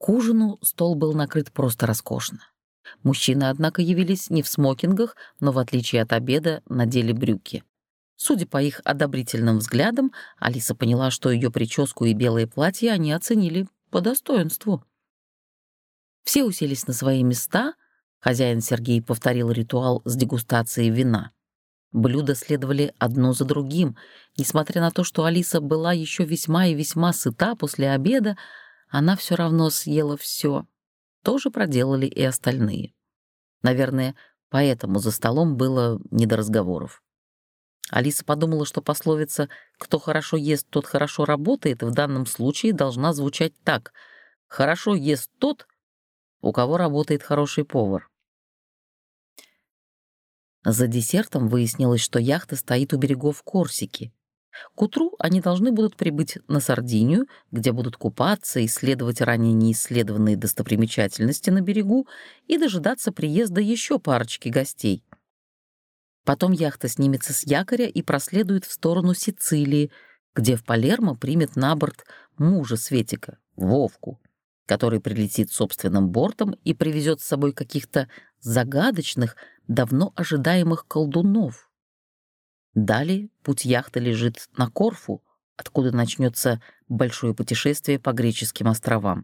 К ужину стол был накрыт просто роскошно. Мужчины, однако, явились не в смокингах, но, в отличие от обеда, надели брюки. Судя по их одобрительным взглядам, Алиса поняла, что ее прическу и белое платье они оценили по достоинству. Все уселись на свои места, хозяин Сергей повторил ритуал с дегустацией вина. Блюда следовали одно за другим. Несмотря на то, что Алиса была еще весьма и весьма сыта после обеда, она все равно съела все. Тоже проделали и остальные. Наверное, поэтому за столом было не до разговоров. Алиса подумала, что пословица «кто хорошо ест, тот хорошо работает» в данном случае должна звучать так «хорошо ест тот, у кого работает хороший повар». За десертом выяснилось, что яхта стоит у берегов Корсики. К утру они должны будут прибыть на Сардинию, где будут купаться, исследовать ранее неисследованные достопримечательности на берегу и дожидаться приезда еще парочки гостей. Потом яхта снимется с якоря и проследует в сторону Сицилии, где в Палермо примет на борт мужа Светика, Вовку, который прилетит собственным бортом и привезет с собой каких-то загадочных, давно ожидаемых колдунов. Далее путь яхты лежит на Корфу, откуда начнется большое путешествие по греческим островам.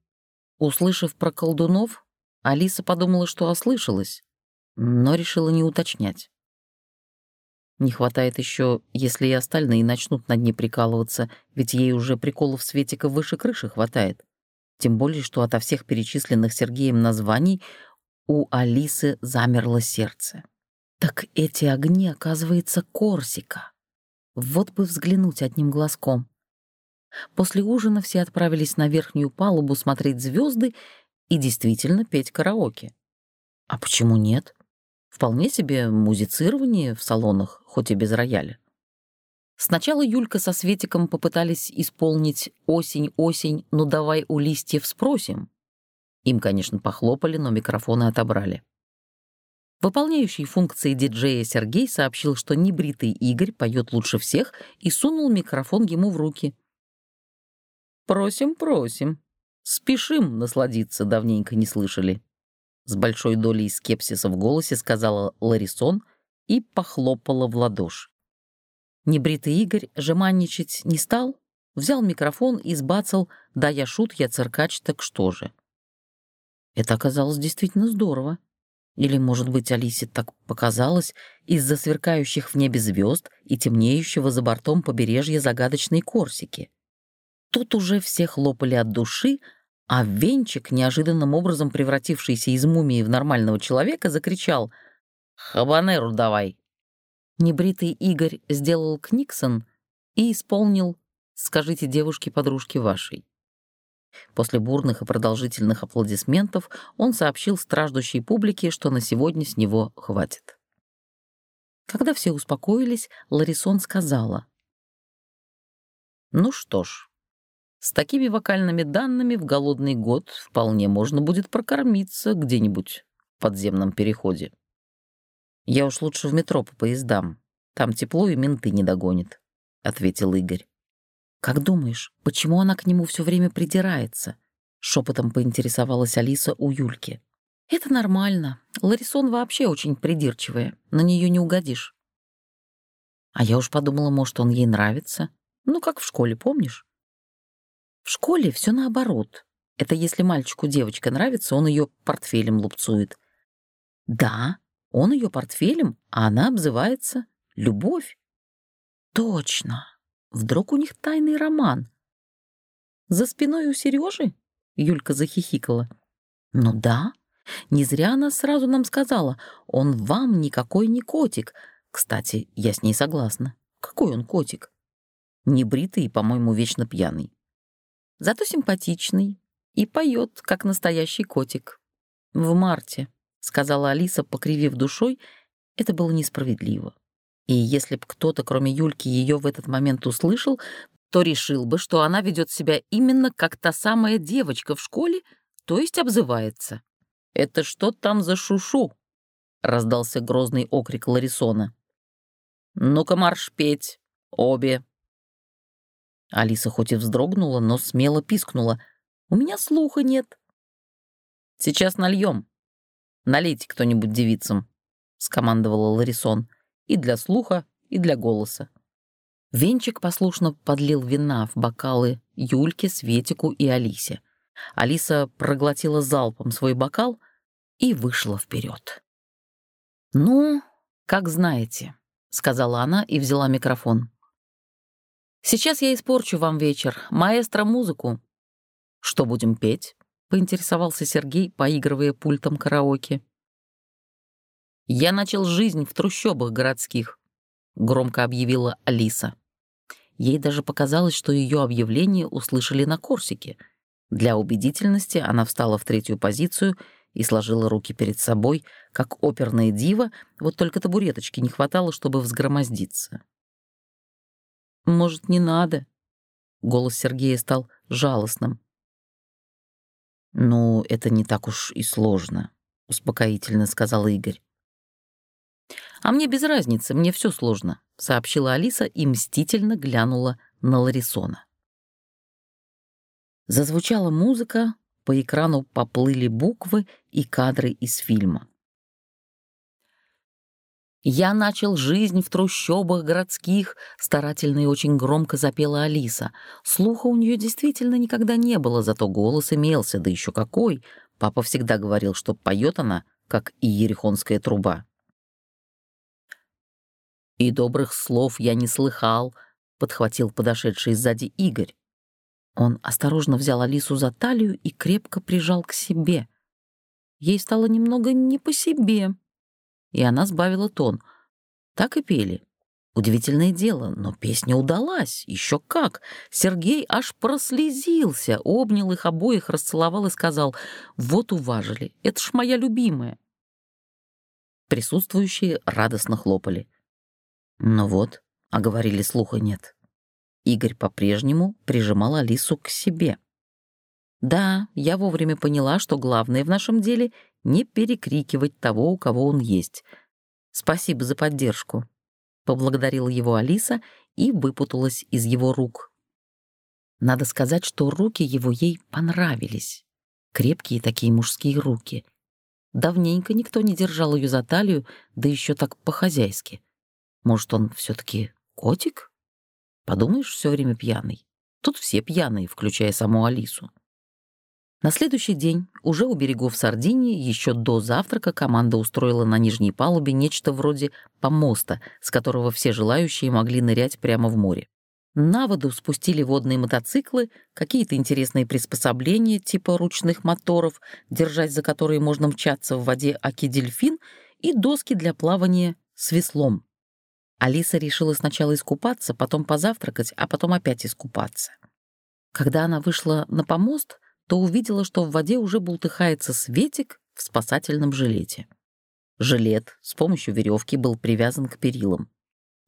Услышав про колдунов, Алиса подумала, что ослышалась, но решила не уточнять. Не хватает еще, если и остальные начнут над ней прикалываться, ведь ей уже приколов Светика выше крыши хватает. Тем более, что ото всех перечисленных Сергеем названий у Алисы замерло сердце. Так эти огни, оказывается, Корсика. Вот бы взглянуть одним глазком. После ужина все отправились на верхнюю палубу смотреть звезды и действительно петь караоке. А почему нет? Вполне себе музицирование в салонах, хоть и без рояля. Сначала Юлька со Светиком попытались исполнить «Осень, осень, ну давай у листьев спросим». Им, конечно, похлопали, но микрофоны отобрали. Выполняющий функции диджея Сергей сообщил, что небритый Игорь поет лучше всех и сунул микрофон ему в руки. «Просим, просим. Спешим насладиться, давненько не слышали». С большой долей скепсиса в голосе сказала Ларисон и похлопала в ладоши. Небритый Игорь жеманничать не стал, взял микрофон и сбацал «Да я шут, я циркач, так что же?». Это оказалось действительно здорово. Или, может быть, Алисе так показалось из-за сверкающих в небе звезд и темнеющего за бортом побережья загадочной Корсики. Тут уже все хлопали от души, а Венчик, неожиданным образом превратившийся из мумии в нормального человека, закричал «Хабанеру давай!». Небритый Игорь сделал книксон и исполнил «Скажите девушке-подружке вашей». После бурных и продолжительных аплодисментов он сообщил страждущей публике, что на сегодня с него хватит. Когда все успокоились, Ларисон сказала. «Ну что ж, с такими вокальными данными в голодный год вполне можно будет прокормиться где-нибудь в подземном переходе. Я уж лучше в метро по поездам. Там тепло и менты не догонят», — ответил Игорь. «Как думаешь, почему она к нему все время придирается?» — шепотом поинтересовалась Алиса у Юльки. «Это нормально. Ларисон вообще очень придирчивая. На нее не угодишь». А я уж подумала, может, он ей нравится. Ну, как в школе, помнишь? В школе все наоборот. Это если мальчику девочка нравится, он ее портфелем лупцует. Да, он ее портфелем, а она обзывается «любовь». Точно. Вдруг у них тайный роман? За спиной у Сережи? Юлька захихикала. Ну да, не зря она сразу нам сказала, он вам никакой не котик. Кстати, я с ней согласна. Какой он котик? Не бритый и, по-моему, вечно пьяный. Зато симпатичный и поет, как настоящий котик. В марте, сказала Алиса, покривив душой, это было несправедливо. И если б кто-то, кроме Юльки, ее в этот момент услышал, то решил бы, что она ведет себя именно как та самая девочка в школе, то есть обзывается. «Это что там за шушу?» — раздался грозный окрик Ларисона. «Ну-ка марш петь, обе!» Алиса хоть и вздрогнула, но смело пискнула. «У меня слуха нет. Сейчас нальем. Налейте кто-нибудь девицам», — скомандовала Ларисон. «И для слуха, и для голоса». Венчик послушно подлил вина в бокалы Юльке, Светику и Алисе. Алиса проглотила залпом свой бокал и вышла вперед. «Ну, как знаете», — сказала она и взяла микрофон. «Сейчас я испорчу вам вечер. Маэстро музыку». «Что будем петь?» — поинтересовался Сергей, поигрывая пультом караоке. «Я начал жизнь в трущобах городских», — громко объявила Алиса. Ей даже показалось, что ее объявление услышали на Корсике. Для убедительности она встала в третью позицию и сложила руки перед собой, как оперная дива, вот только табуреточки не хватало, чтобы взгромоздиться. «Может, не надо?» Голос Сергея стал жалостным. «Ну, это не так уж и сложно», — успокоительно сказал Игорь. «А мне без разницы, мне все сложно», — сообщила Алиса и мстительно глянула на Ларисона. Зазвучала музыка, по экрану поплыли буквы и кадры из фильма. «Я начал жизнь в трущобах городских», — старательно и очень громко запела Алиса. Слуха у нее действительно никогда не было, зато голос имелся, да еще какой. Папа всегда говорил, что поет она, как и ерехонская труба. «И добрых слов я не слыхал», — подхватил подошедший сзади Игорь. Он осторожно взял Алису за талию и крепко прижал к себе. Ей стало немного не по себе, и она сбавила тон. Так и пели. Удивительное дело, но песня удалась. Еще как! Сергей аж прослезился, обнял их обоих, расцеловал и сказал, «Вот уважили, это ж моя любимая». Присутствующие радостно хлопали. Ну вот, а говорили слуха нет. Игорь по-прежнему прижимал Алису к себе. Да, я вовремя поняла, что главное в нашем деле — не перекрикивать того, у кого он есть. Спасибо за поддержку. Поблагодарила его Алиса и выпуталась из его рук. Надо сказать, что руки его ей понравились. Крепкие такие мужские руки. Давненько никто не держал ее за талию, да еще так по-хозяйски. Может, он все-таки котик? Подумаешь, все время пьяный. Тут все пьяные, включая саму Алису. На следующий день, уже у берегов Сардинии, еще до завтрака команда устроила на нижней палубе нечто вроде помоста, с которого все желающие могли нырять прямо в море. На воду спустили водные мотоциклы, какие-то интересные приспособления типа ручных моторов, держать за которые можно мчаться в воде аки-дельфин, и доски для плавания с веслом. Алиса решила сначала искупаться, потом позавтракать, а потом опять искупаться. Когда она вышла на помост, то увидела, что в воде уже бултыхается Светик в спасательном жилете. Жилет с помощью веревки был привязан к перилам.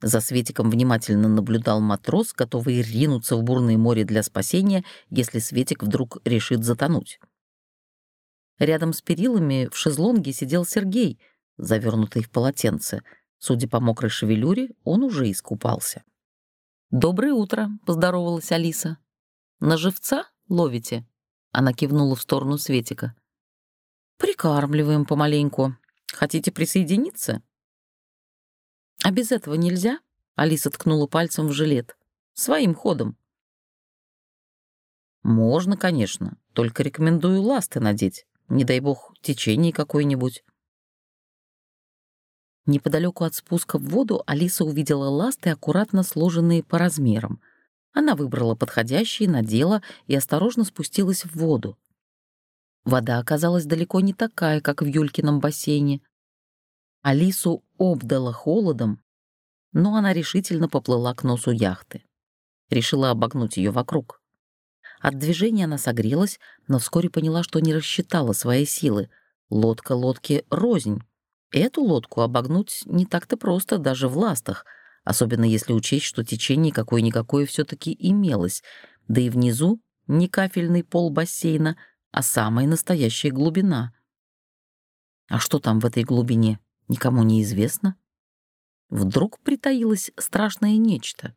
За Светиком внимательно наблюдал матрос, готовый ринуться в бурное море для спасения, если Светик вдруг решит затонуть. Рядом с перилами в шезлонге сидел Сергей, завернутый в полотенце — Судя по мокрой шевелюре, он уже искупался. «Доброе утро», — поздоровалась Алиса. «На живца ловите?» Она кивнула в сторону Светика. «Прикармливаем помаленьку. Хотите присоединиться?» «А без этого нельзя?» — Алиса ткнула пальцем в жилет. «Своим ходом». «Можно, конечно, только рекомендую ласты надеть. Не дай бог, течение какое-нибудь». Неподалеку от спуска в воду Алиса увидела ласты, аккуратно сложенные по размерам. Она выбрала подходящие, надела и осторожно спустилась в воду. Вода оказалась далеко не такая, как в Юлькином бассейне. Алису обдала холодом, но она решительно поплыла к носу яхты. Решила обогнуть ее вокруг. От движения она согрелась, но вскоре поняла, что не рассчитала свои силы. Лодка лодки рознь. Эту лодку обогнуть не так-то просто даже в ластах, особенно если учесть, что течение какое-никакое все таки имелось, да и внизу не кафельный пол бассейна, а самая настоящая глубина. А что там в этой глубине, никому не известно. Вдруг притаилось страшное нечто.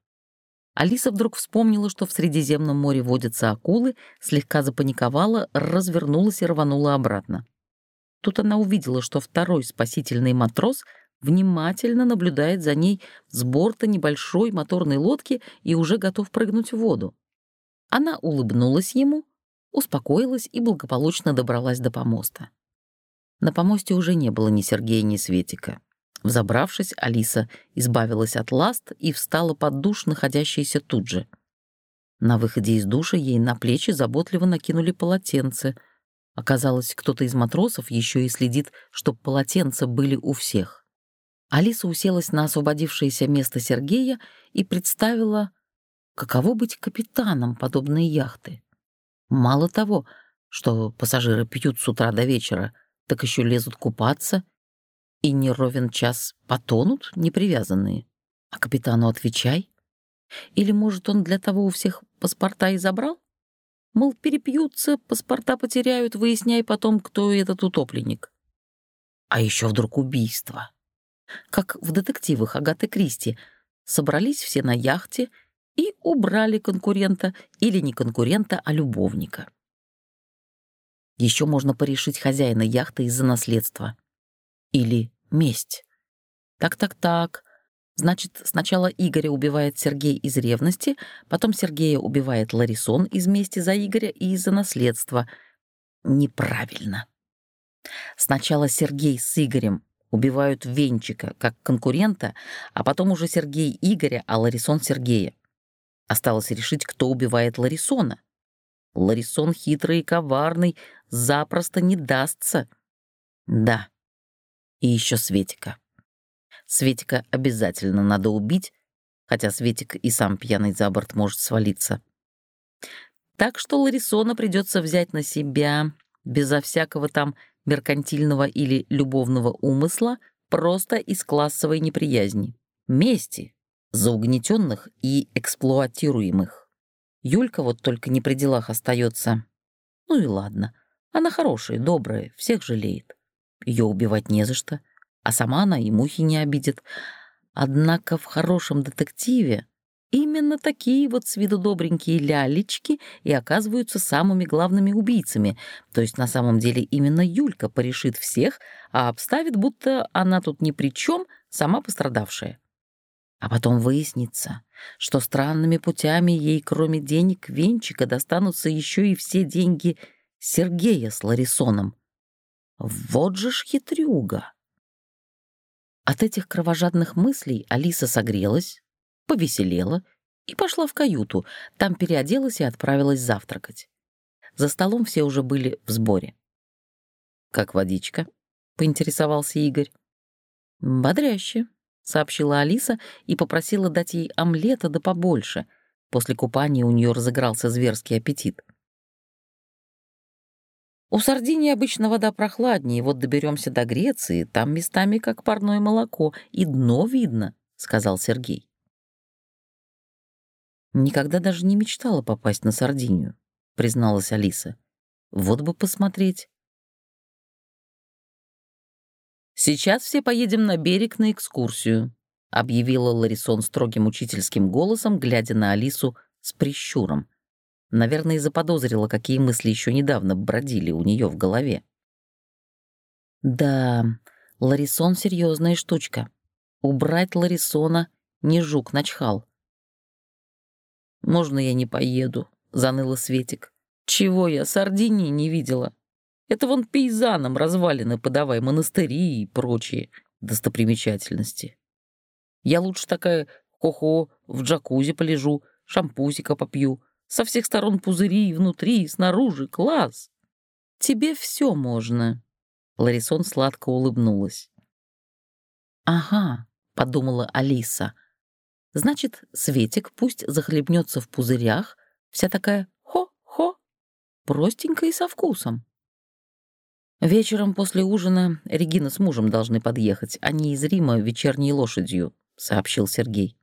Алиса вдруг вспомнила, что в Средиземном море водятся акулы, слегка запаниковала, развернулась и рванула обратно. Тут она увидела, что второй спасительный матрос внимательно наблюдает за ней с борта небольшой моторной лодки и уже готов прыгнуть в воду. Она улыбнулась ему, успокоилась и благополучно добралась до помоста. На помосте уже не было ни Сергея, ни Светика. Взобравшись, Алиса избавилась от ласт и встала под душ, находящийся тут же. На выходе из душа ей на плечи заботливо накинули полотенце. Оказалось, кто-то из матросов еще и следит, чтоб полотенца были у всех. Алиса уселась на освободившееся место Сергея и представила, каково быть капитаном подобной яхты. Мало того, что пассажиры пьют с утра до вечера, так еще лезут купаться и не ровен час потонут непривязанные. А капитану отвечай. Или, может, он для того у всех паспорта и забрал? Мол, перепьются, паспорта потеряют, выясняй потом, кто этот утопленник. А еще вдруг убийство. Как в детективах Агаты Кристи. Собрались все на яхте и убрали конкурента, или не конкурента, а любовника. Еще можно порешить хозяина яхты из-за наследства. Или месть. Так-так-так. Значит, сначала Игоря убивает Сергей из ревности, потом Сергея убивает Ларисон из мести за Игоря и из-за наследства. Неправильно. Сначала Сергей с Игорем убивают Венчика как конкурента, а потом уже Сергей Игоря, а Ларисон Сергея. Осталось решить, кто убивает Ларисона. Ларисон хитрый и коварный, запросто не дастся. Да, и еще Светика. Светика обязательно надо убить, хотя Светик и сам пьяный за борт может свалиться. Так что Ларисона придется взять на себя, безо всякого там меркантильного или любовного умысла, просто из классовой неприязни. Мести за угнетенных и эксплуатируемых. Юлька вот только не при делах остается. Ну и ладно. Она хорошая, добрая, всех жалеет. Ее убивать не за что, а сама она и мухи не обидит. Однако в хорошем детективе именно такие вот с виду добренькие лялечки и оказываются самыми главными убийцами. То есть на самом деле именно Юлька порешит всех, а обставит, будто она тут ни при чем, сама пострадавшая. А потом выяснится, что странными путями ей, кроме денег Венчика, достанутся еще и все деньги Сергея с Ларисоном. Вот же ж хитрюга! От этих кровожадных мыслей Алиса согрелась, повеселела и пошла в каюту. Там переоделась и отправилась завтракать. За столом все уже были в сборе. «Как водичка?» — поинтересовался Игорь. «Бодряще», — сообщила Алиса и попросила дать ей омлета да побольше. После купания у нее разыгрался зверский аппетит. У Сардинии обычно вода прохладнее, вот доберемся до Греции, там местами как парное молоко, и дно видно», — сказал Сергей. «Никогда даже не мечтала попасть на Сардинию», — призналась Алиса. «Вот бы посмотреть». «Сейчас все поедем на берег на экскурсию», — объявила Ларисон строгим учительским голосом, глядя на Алису с прищуром. Наверное, и заподозрила, какие мысли еще недавно бродили у нее в голове. Да, Ларисон — серьезная штучка. Убрать Ларисона не жук начхал. «Можно я не поеду?» — заныла Светик. «Чего я, Сардинии не видела? Это вон пейзанам развалины подавай, монастыри и прочие достопримечательности. Я лучше такая хо-хо в джакузи полежу, шампусика попью, со всех сторон пузыри, внутри, снаружи, класс. Тебе все можно. Ларисон сладко улыбнулась. Ага, подумала Алиса. Значит, Светик пусть захлебнется в пузырях, вся такая хо-хо, простенькая и со вкусом. Вечером после ужина Регина с мужем должны подъехать, они из Рима вечерней лошадью, сообщил Сергей.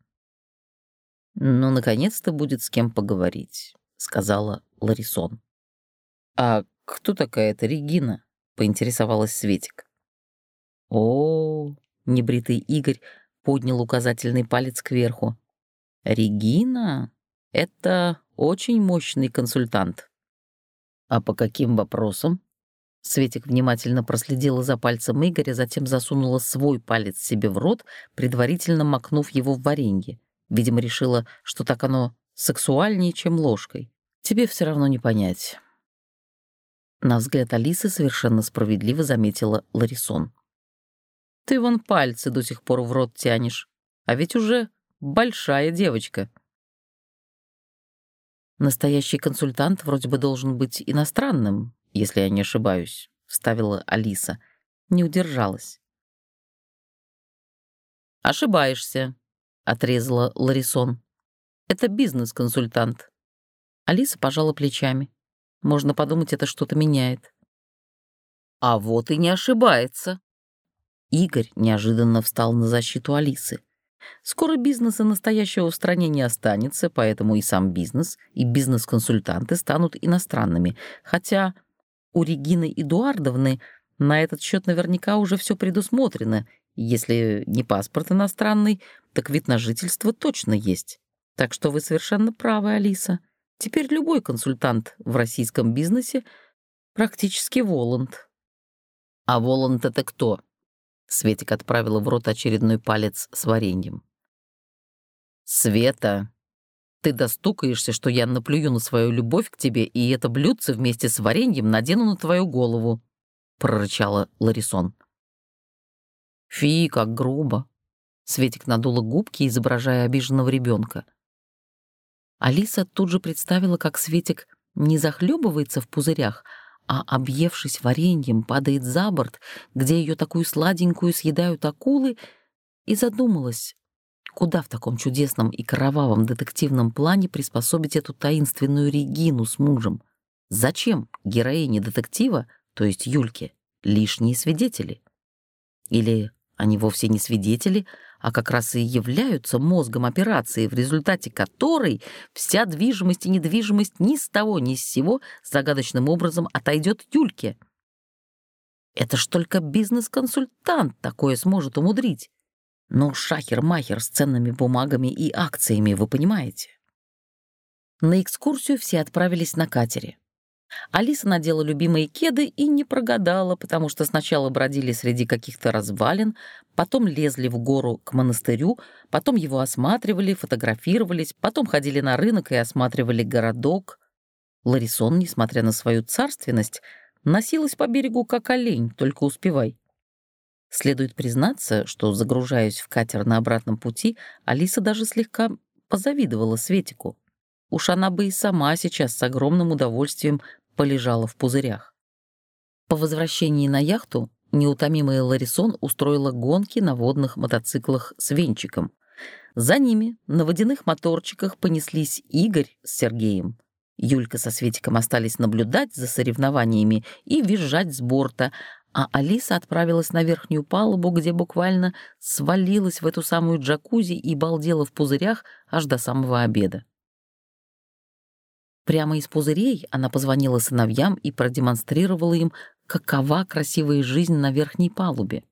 «Ну, наконец-то будет с кем поговорить», — сказала Ларисон. «А кто такая эта Регина?» — поинтересовалась Светик. О, -о, -о небритый Игорь поднял указательный палец кверху. Регина — это очень мощный консультант. А по каким вопросам? Светик внимательно проследила за пальцем Игоря, затем засунула свой палец себе в рот, предварительно макнув его в варенье. Видимо, решила, что так оно сексуальнее, чем ложкой. Тебе все равно не понять. На взгляд Алисы совершенно справедливо заметила Ларисон. «Ты вон пальцы до сих пор в рот тянешь, а ведь уже большая девочка». «Настоящий консультант вроде бы должен быть иностранным, если я не ошибаюсь», — вставила Алиса. Не удержалась. «Ошибаешься», — отрезала Ларисон. «Это бизнес-консультант». Алиса пожала плечами. Можно подумать, это что-то меняет. А вот и не ошибается. Игорь неожиданно встал на защиту Алисы. Скоро бизнеса настоящего в стране не останется, поэтому и сам бизнес, и бизнес-консультанты станут иностранными. Хотя у Регины Эдуардовны на этот счет наверняка уже все предусмотрено. Если не паспорт иностранный, так вид на жительство точно есть. Так что вы совершенно правы, Алиса. Теперь любой консультант в российском бизнесе практически Воланд. А Воланд — это кто? Светик отправила в рот очередной палец с вареньем. «Света, ты достукаешься, что я наплюю на свою любовь к тебе, и это блюдце вместе с вареньем надену на твою голову», — прорычала Ларисон. «Фи, как грубо!» Светик надула губки, изображая обиженного ребенка. Алиса тут же представила, как Светик не захлебывается в пузырях, а, объевшись вареньем, падает за борт, где ее такую сладенькую съедают акулы, и задумалась, куда в таком чудесном и кровавом детективном плане приспособить эту таинственную Регину с мужем. Зачем героине детектива, то есть Юльке, лишние свидетели? Или они вовсе не свидетели, а как раз и являются мозгом операции, в результате которой вся движимость и недвижимость ни с того ни с сего загадочным образом отойдет Юльке. Это ж только бизнес-консультант такое сможет умудрить. Но шахер-махер с ценными бумагами и акциями, вы понимаете. На экскурсию все отправились на катере. Алиса надела любимые кеды и не прогадала, потому что сначала бродили среди каких-то развалин, потом лезли в гору к монастырю, потом его осматривали, фотографировались, потом ходили на рынок и осматривали городок. Ларисон, несмотря на свою царственность, носилась по берегу как олень, только успевай. Следует признаться, что, загружаясь в катер на обратном пути, Алиса даже слегка позавидовала Светику. Уж она бы и сама сейчас с огромным удовольствием полежала в пузырях. По возвращении на яхту неутомимая Ларисон устроила гонки на водных мотоциклах с венчиком. За ними на водяных моторчиках понеслись Игорь с Сергеем. Юлька со Светиком остались наблюдать за соревнованиями и визжать с борта, а Алиса отправилась на верхнюю палубу, где буквально свалилась в эту самую джакузи и балдела в пузырях аж до самого обеда. Прямо из пузырей она позвонила сыновьям и продемонстрировала им, какова красивая жизнь на верхней палубе.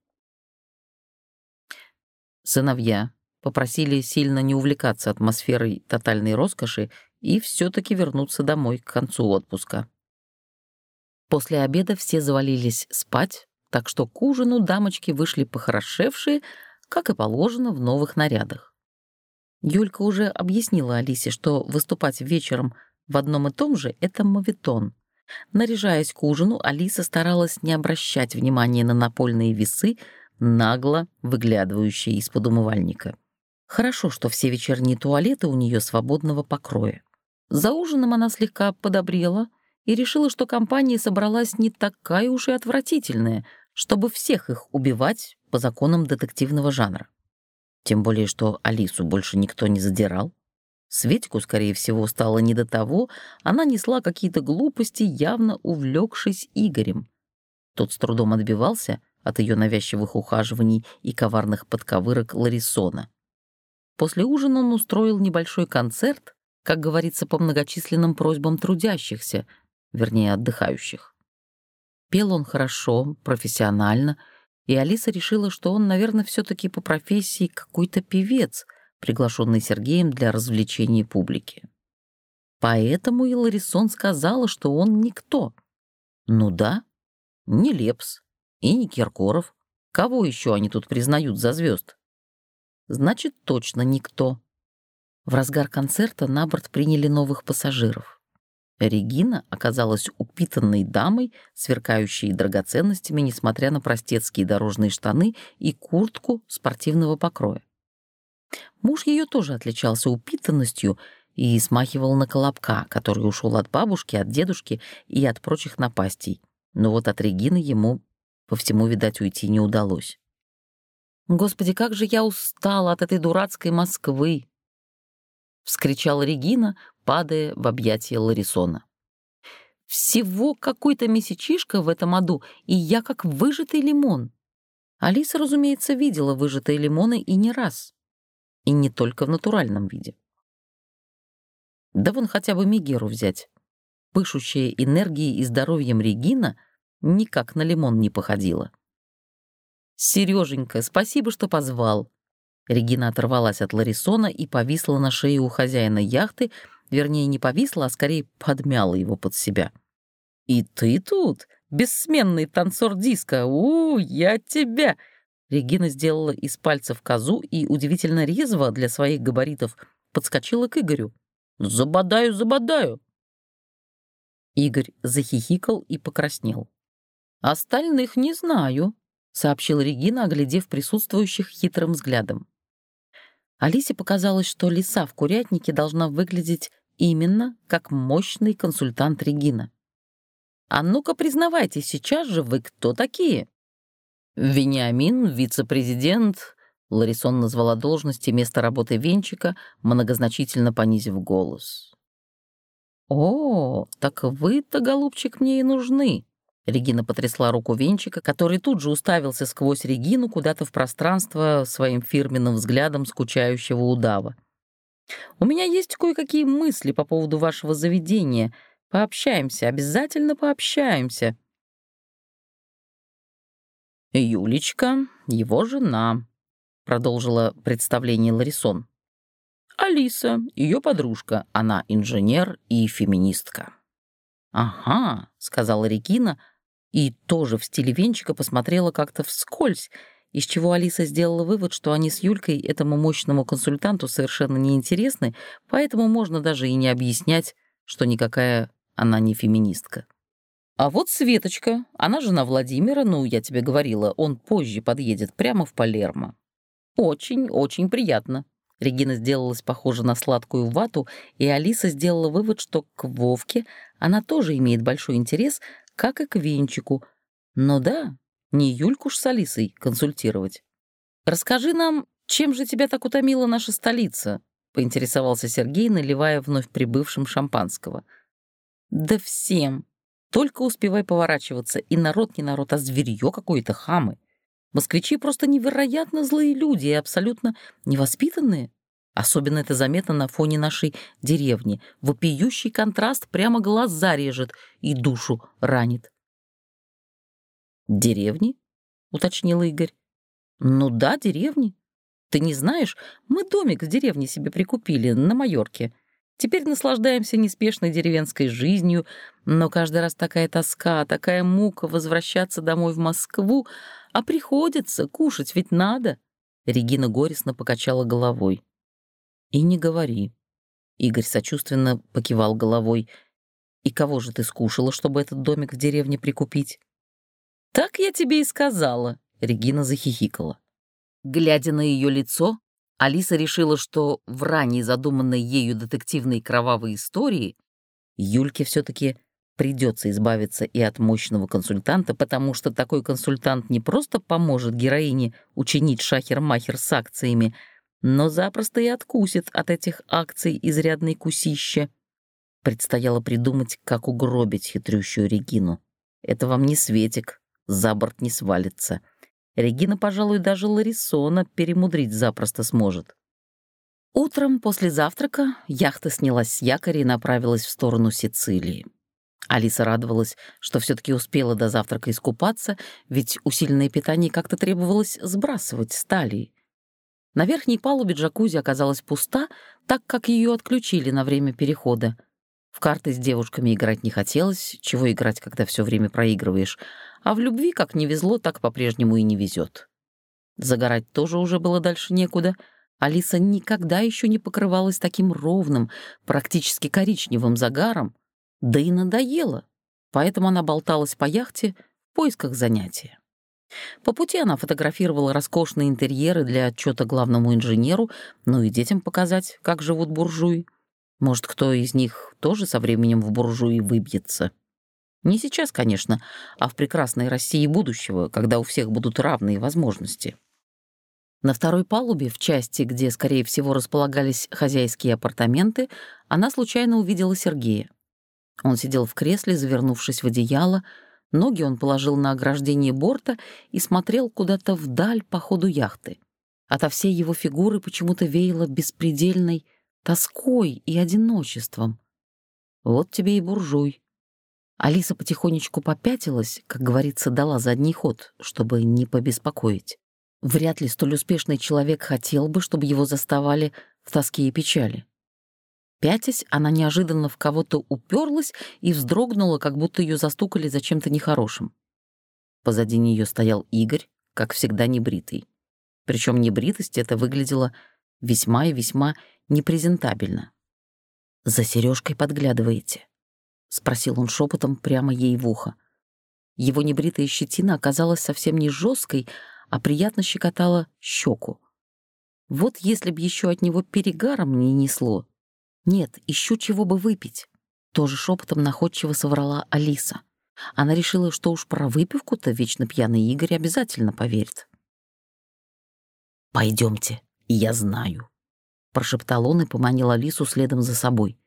Сыновья попросили сильно не увлекаться атмосферой тотальной роскоши и все таки вернуться домой к концу отпуска. После обеда все завалились спать, так что к ужину дамочки вышли похорошевшие, как и положено, в новых нарядах. Юлька уже объяснила Алисе, что выступать вечером в одном и том же это мавитон. Наряжаясь к ужину, Алиса старалась не обращать внимания на напольные весы, нагло выглядывающие из-под умывальника. Хорошо, что все вечерние туалеты у нее свободного покроя. За ужином она слегка подобрела и решила, что компания собралась не такая уж и отвратительная, чтобы всех их убивать по законам детективного жанра. Тем более, что Алису больше никто не задирал. Светику, скорее всего, стало не до того, она несла какие-то глупости, явно увлекшись Игорем. Тот с трудом отбивался от ее навязчивых ухаживаний и коварных подковырок Ларисона. После ужина он устроил небольшой концерт, как говорится, по многочисленным просьбам трудящихся, вернее, отдыхающих. Пел он хорошо, профессионально, и Алиса решила, что он, наверное, все таки по профессии какой-то певец — приглашенный Сергеем для развлечения публики. Поэтому и Ларисон сказала, что он никто. Ну да, не Лепс и не Киркоров. Кого еще они тут признают за звезд? Значит, точно никто. В разгар концерта на борт приняли новых пассажиров. Регина оказалась упитанной дамой, сверкающей драгоценностями, несмотря на простецкие дорожные штаны и куртку спортивного покроя. Муж ее тоже отличался упитанностью и смахивал на колобка, который ушел от бабушки, от дедушки и от прочих напастей. Но вот от Регины ему по всему, видать, уйти не удалось. «Господи, как же я устала от этой дурацкой Москвы!» — вскричала Регина, падая в объятия Ларисона. «Всего какой-то месячишка в этом аду, и я как выжатый лимон». Алиса, разумеется, видела выжатые лимоны и не раз. И не только в натуральном виде. Да вон хотя бы Мегеру взять. Пышущая энергией и здоровьем Регина никак на лимон не походила. «Сереженька, спасибо, что позвал». Регина оторвалась от Ларисона и повисла на шее у хозяина яхты, вернее, не повисла, а скорее подмяла его под себя. «И ты тут, бессменный танцор диска! У, я тебя!» Регина сделала из пальцев козу и удивительно резво для своих габаритов подскочила к Игорю. «Забодаю, забодаю!» Игорь захихикал и покраснел. «Остальных не знаю», — сообщила Регина, оглядев присутствующих хитрым взглядом. Алисе показалось, что лиса в курятнике должна выглядеть именно как мощный консультант Регина. «А ну-ка признавайте, сейчас же вы кто такие?» «Вениамин, вице-президент», — Ларисон назвала должность и место работы Венчика, многозначительно понизив голос. «О, так вы-то, голубчик, мне и нужны», Регина потрясла руку Венчика, который тут же уставился сквозь Регину куда-то в пространство своим фирменным взглядом скучающего удава. «У меня есть кое-какие мысли по поводу вашего заведения. Пообщаемся, обязательно пообщаемся». «Юлечка, его жена», — продолжила представление Ларисон. «Алиса, ее подружка, она инженер и феминистка». «Ага», — сказала Регина, и тоже в стиле венчика посмотрела как-то вскользь, из чего Алиса сделала вывод, что они с Юлькой этому мощному консультанту совершенно неинтересны, поэтому можно даже и не объяснять, что никакая она не феминистка. А вот Светочка, она жена Владимира, ну, я тебе говорила, он позже подъедет прямо в Палермо. Очень-очень приятно. Регина сделалась похожа на сладкую вату, и Алиса сделала вывод, что к Вовке она тоже имеет большой интерес, как и к Венчику. Но да, не Юльку ж с Алисой консультировать. «Расскажи нам, чем же тебя так утомила наша столица?» — поинтересовался Сергей, наливая вновь прибывшим шампанского. «Да всем. Только успевай поворачиваться, и народ не народ, а зверье какое-то, хамы. Москвичи просто невероятно злые люди и абсолютно невоспитанные. Особенно это заметно на фоне нашей деревни. Вопиющий контраст прямо глаза режет и душу ранит. «Деревни?» — уточнил Игорь. «Ну да, деревни. Ты не знаешь, мы домик в деревне себе прикупили на Майорке. Теперь наслаждаемся неспешной деревенской жизнью, но каждый раз такая тоска, такая мука возвращаться домой в Москву, а приходится, кушать ведь надо». Регина горестно покачала головой. «И не говори». Игорь сочувственно покивал головой. «И кого же ты скушала, чтобы этот домик в деревне прикупить?» «Так я тебе и сказала», — Регина захихикала. Глядя на ее лицо, Алиса решила, что в ранее задуманной ею детективной кровавой истории Юльке все-таки придется избавиться и от мощного консультанта, потому что такой консультант не просто поможет героине учинить шахер-махер с акциями, но запросто и откусит от этих акций изрядной кусище. Предстояло придумать, как угробить хитрющую Регину. Это вам не Светик, за борт не свалится. Регина, пожалуй, даже Ларисона перемудрить запросто сможет. Утром после завтрака яхта снялась с якоря и направилась в сторону Сицилии. Алиса радовалась, что все таки успела до завтрака искупаться, ведь усиленное питание как-то требовалось сбрасывать с талии. На верхней палубе джакузи оказалась пуста, так как ее отключили на время перехода. В карты с девушками играть не хотелось, чего играть, когда все время проигрываешь, а в любви как не везло, так по-прежнему и не везет. Загорать тоже уже было дальше некуда. Алиса никогда еще не покрывалась таким ровным, практически коричневым загаром, да и надоело, поэтому она болталась по яхте в поисках занятия. По пути она фотографировала роскошные интерьеры для отчета главному инженеру, ну и детям показать, как живут буржуи. Может, кто из них тоже со временем в буржуи выбьется. Не сейчас, конечно, а в прекрасной России будущего, когда у всех будут равные возможности. На второй палубе, в части, где, скорее всего, располагались хозяйские апартаменты, она случайно увидела Сергея. Он сидел в кресле, завернувшись в одеяло, ноги он положил на ограждение борта и смотрел куда-то вдаль по ходу яхты. Ото всей его фигуры почему-то веяло беспредельной тоской и одиночеством. Вот тебе и буржуй. Алиса потихонечку попятилась, как говорится, дала задний ход, чтобы не побеспокоить. Вряд ли столь успешный человек хотел бы, чтобы его заставали в тоске и печали. Пятясь, она неожиданно в кого-то уперлась и вздрогнула, как будто ее застукали за чем-то нехорошим. Позади нее стоял Игорь, как всегда небритый. Причем небритость это выглядела весьма и весьма непрезентабельно. «За сережкой подглядываете?» — спросил он шепотом прямо ей в ухо. Его небритая щетина оказалась совсем не жесткой, а приятно щекотала щеку. Вот если б еще от него перегаром не несло, «Нет, ищу чего бы выпить», — тоже шепотом находчиво соврала Алиса. Она решила, что уж про выпивку-то вечно пьяный Игорь обязательно поверит. Пойдемте, я знаю», — прошептал он и поманил Алису следом за собой.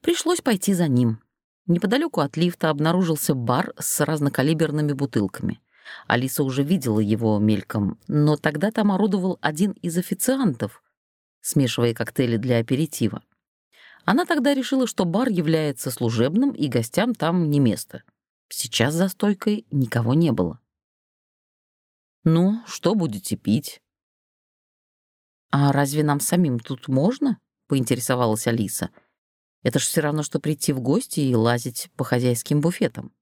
Пришлось пойти за ним. Неподалеку от лифта обнаружился бар с разнокалиберными бутылками. Алиса уже видела его мельком, но тогда там орудовал один из официантов, смешивая коктейли для аперитива. Она тогда решила, что бар является служебным, и гостям там не место. Сейчас за стойкой никого не было. «Ну, что будете пить?» «А разве нам самим тут можно?» — поинтересовалась Алиса. «Это ж все равно, что прийти в гости и лазить по хозяйским буфетам».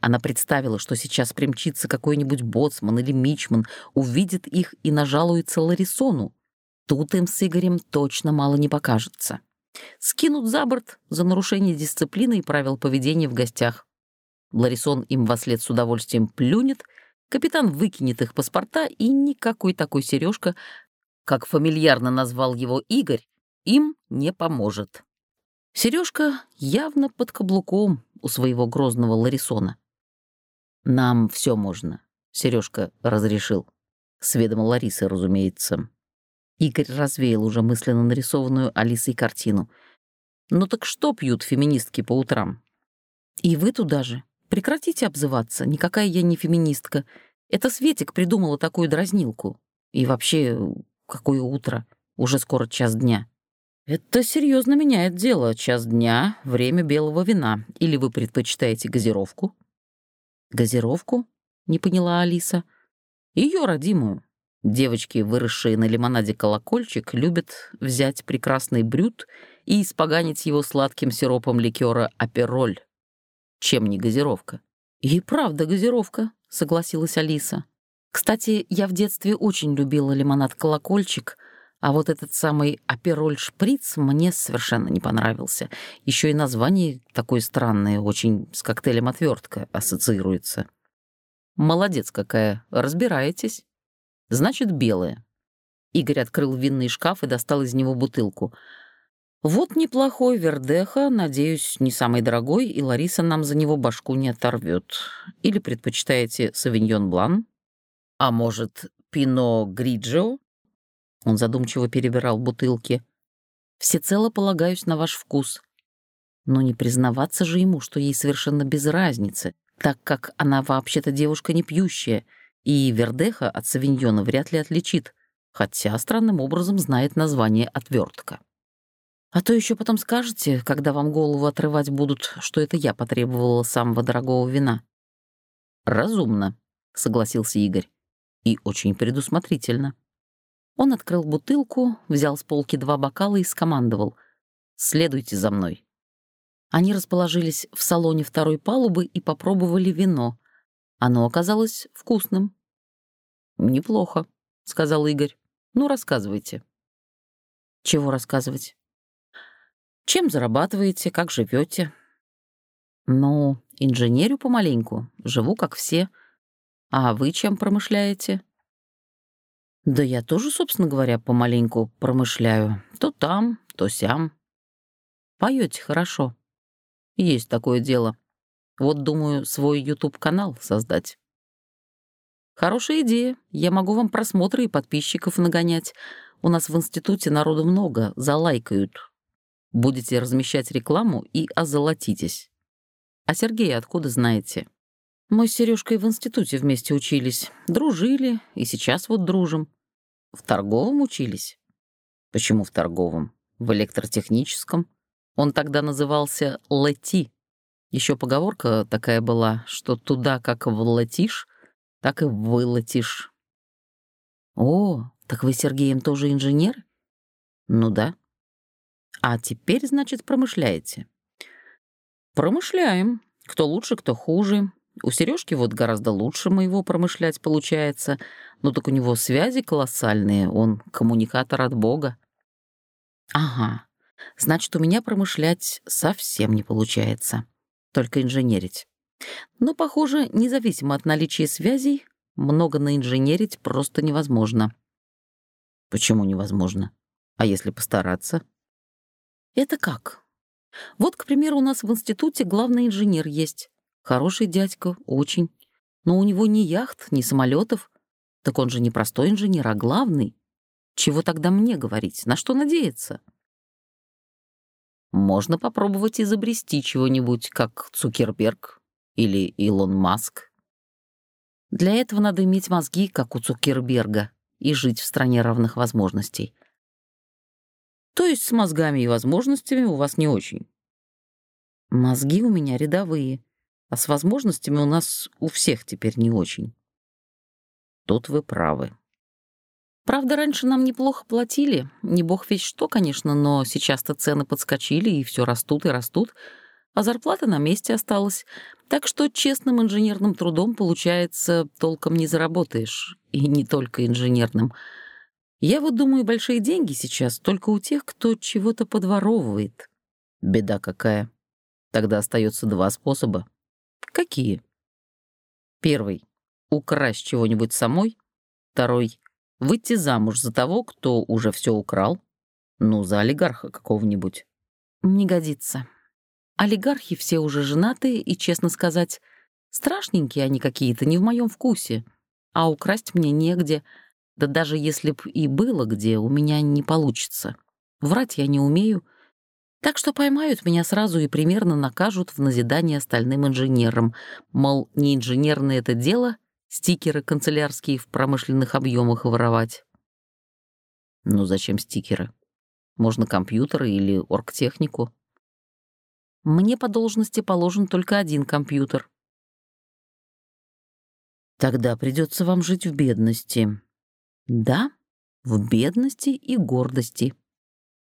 Она представила, что сейчас примчится какой-нибудь боцман или мичман, увидит их и нажалуется Ларисону. Тут им с Игорем точно мало не покажется скинут за борт за нарушение дисциплины и правил поведения в гостях. Ларисон им во след с удовольствием плюнет, капитан выкинет их паспорта, и никакой такой сережка, как фамильярно назвал его Игорь, им не поможет. Сережка явно под каблуком у своего грозного Ларисона. «Нам все можно», — Сережка разрешил. С ведома Ларисы, разумеется. Игорь развеял уже мысленно нарисованную Алисой картину. «Ну так что пьют феминистки по утрам?» «И вы туда же. Прекратите обзываться. Никакая я не феминистка. Это Светик придумала такую дразнилку. И вообще, какое утро? Уже скоро час дня». «Это серьезно меняет дело. Час дня, время белого вина. Или вы предпочитаете газировку?» «Газировку?» — не поняла Алиса. Ее родимую. Девочки, выросшие на лимонаде «Колокольчик», любят взять прекрасный брют и испоганить его сладким сиропом ликера «Апероль». Чем не газировка? «И правда газировка», — согласилась Алиса. «Кстати, я в детстве очень любила лимонад «Колокольчик», а вот этот самый «Апероль-шприц» мне совершенно не понравился. Еще и название такое странное, очень с коктейлем «Отвертка» ассоциируется. «Молодец какая, разбираетесь». Значит, белое. Игорь открыл винный шкаф и достал из него бутылку. Вот неплохой Вердеха, надеюсь, не самый дорогой, и Лариса нам за него башку не оторвет. Или предпочитаете Савиньон Блан? А может, Пино Гриджио? Он задумчиво перебирал бутылки. Всецело полагаюсь на ваш вкус. Но не признаваться же ему, что ей совершенно без разницы, так как она вообще-то девушка не пьющая — и Вердеха от Савиньона вряд ли отличит, хотя странным образом знает название отвертка. А то еще потом скажете, когда вам голову отрывать будут, что это я потребовала самого дорогого вина. «Разумно», — согласился Игорь. «И очень предусмотрительно». Он открыл бутылку, взял с полки два бокала и скомандовал. «Следуйте за мной». Они расположились в салоне второй палубы и попробовали вино. Оно оказалось вкусным. «Неплохо», — сказал Игорь. «Ну, рассказывайте». «Чего рассказывать?» «Чем зарабатываете, как живете?» «Ну, инженерю помаленьку, живу как все. А вы чем промышляете?» «Да я тоже, собственно говоря, помаленьку промышляю. То там, то сям. Поете хорошо. Есть такое дело. Вот думаю, свой YouTube-канал создать». «Хорошая идея. Я могу вам просмотры и подписчиков нагонять. У нас в институте народу много, залайкают. Будете размещать рекламу и озолотитесь. А Сергея откуда знаете? Мы с Сережкой в институте вместе учились, дружили, и сейчас вот дружим. В торговом учились? Почему в торговом? В электротехническом. Он тогда назывался «Лети». Еще поговорка такая была, что туда как влетишь, так и вылетишь. О, так вы Сергеем тоже инженер? Ну да. А теперь, значит, промышляете? Промышляем. Кто лучше, кто хуже. У Сережки вот гораздо лучше моего промышлять получается, но так у него связи колоссальные, он коммуникатор от Бога. Ага, значит, у меня промышлять совсем не получается, только инженерить. Но, похоже, независимо от наличия связей, много наинженерить просто невозможно. Почему невозможно? А если постараться? Это как? Вот, к примеру, у нас в институте главный инженер есть. Хороший дядька, очень. Но у него ни яхт, ни самолетов. Так он же не простой инженер, а главный. Чего тогда мне говорить? На что надеяться? Можно попробовать изобрести чего-нибудь, как Цукерберг или Илон Маск. Для этого надо иметь мозги, как у Цукерберга, и жить в стране равных возможностей. То есть с мозгами и возможностями у вас не очень. Мозги у меня рядовые, а с возможностями у нас у всех теперь не очень. Тут вы правы. Правда, раньше нам неплохо платили. Не бог весь что, конечно, но сейчас-то цены подскочили, и все растут и растут, а зарплата на месте осталась. Так что честным инженерным трудом, получается, толком не заработаешь. И не только инженерным — я вот думаю, большие деньги сейчас только у тех, кто чего-то подворовывает. Беда какая. Тогда остается два способа. Какие? Первый — украсть чего-нибудь самой. Второй — выйти замуж за того, кто уже все украл. Ну, за олигарха какого-нибудь. Не годится. Олигархи все уже женатые, и, честно сказать, страшненькие они какие-то, не в моем вкусе. А украсть мне негде — да даже если б и было где, у меня не получится. Врать я не умею. Так что поймают меня сразу и примерно накажут в назидание остальным инженерам. Мол, не инженерное это дело стикеры канцелярские в промышленных объемах воровать. Ну зачем стикеры? Можно компьютеры или оргтехнику. Мне по должности положен только один компьютер. Тогда придется вам жить в бедности, да, в бедности и гордости.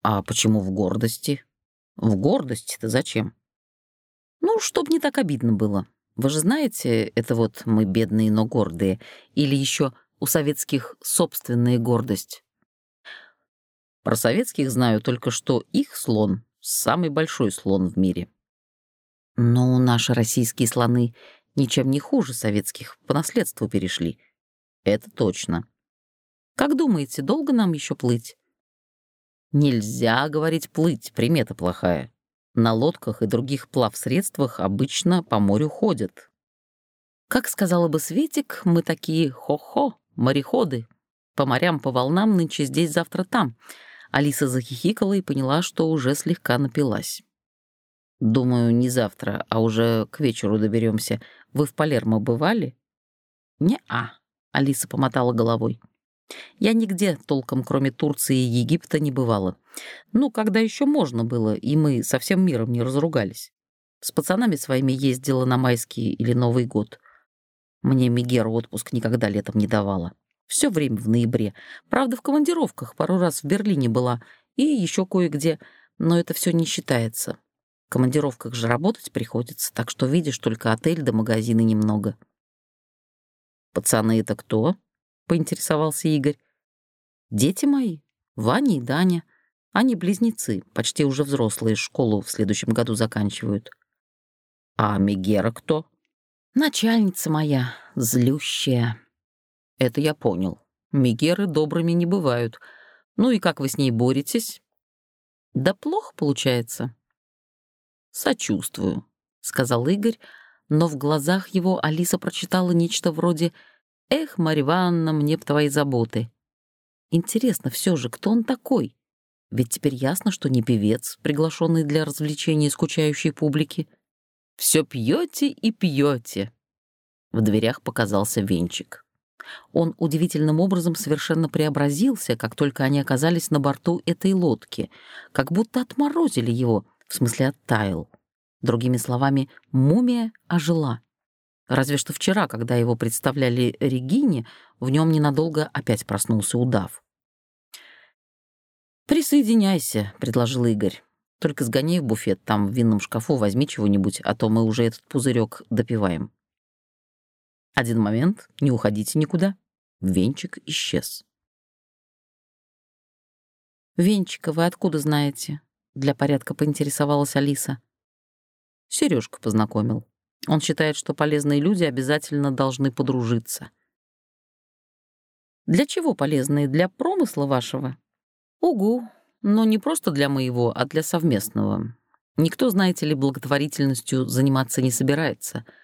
А почему в гордости? В гордости-то зачем? Ну, чтоб не так обидно было. Вы же знаете, это вот мы бедные, но гордые. Или еще у советских собственная гордость. Про советских знаю только, что их слон — самый большой слон в мире. Но наши российские слоны ничем не хуже советских, по наследству перешли. Это точно. Как думаете, долго нам еще плыть? Нельзя говорить плыть, примета плохая. На лодках и других плавсредствах обычно по морю ходят. Как сказала бы Светик, мы такие хо-хо, мореходы. По морям, по волнам, нынче здесь, завтра там. Алиса захихикала и поняла, что уже слегка напилась. «Думаю, не завтра, а уже к вечеру доберемся. Вы в Палермо бывали?» «Не-а», — Алиса помотала головой. Я нигде толком, кроме Турции и Египта, не бывала. Ну, когда еще можно было, и мы со всем миром не разругались. С пацанами своими ездила на майский или Новый год. Мне Мегера отпуск никогда летом не давала. Все время в ноябре. Правда, в командировках пару раз в Берлине была и еще кое-где, но это все не считается. В командировках же работать приходится, так что видишь только отель да магазины немного. «Пацаны, это кто?» — поинтересовался Игорь. «Дети мои, Ваня и Даня. Они близнецы, почти уже взрослые, школу в следующем году заканчивают». «А Мегера кто?» «Начальница моя, злющая». «Это я понял. Мегеры добрыми не бывают. Ну и как вы с ней боретесь?» «Да плохо получается». «Сочувствую», — сказал Игорь, но в глазах его Алиса прочитала нечто вроде «Эх, Марья Ивановна, мне б твои заботы». Интересно все же, кто он такой? Ведь теперь ясно, что не певец, приглашенный для развлечения скучающей публики. Все пьете и пьете. В дверях показался венчик. Он удивительным образом совершенно преобразился, как только они оказались на борту этой лодки, как будто отморозили его, в смысле оттаял. Другими словами, мумия ожила. Разве что вчера, когда его представляли Регине, в нем ненадолго опять проснулся удав. «Присоединяйся», — предложил Игорь. «Только сгоняй в буфет, там в винном шкафу возьми чего-нибудь, а то мы уже этот пузырек допиваем». Один момент, не уходите никуда. Венчик исчез. «Венчика вы откуда знаете?» — для порядка поинтересовалась Алиса. Сережка познакомил. Он считает, что полезные люди обязательно должны подружиться. «Для чего полезные? Для промысла вашего?» «Угу, но не просто для моего, а для совместного. Никто, знаете ли, благотворительностью заниматься не собирается —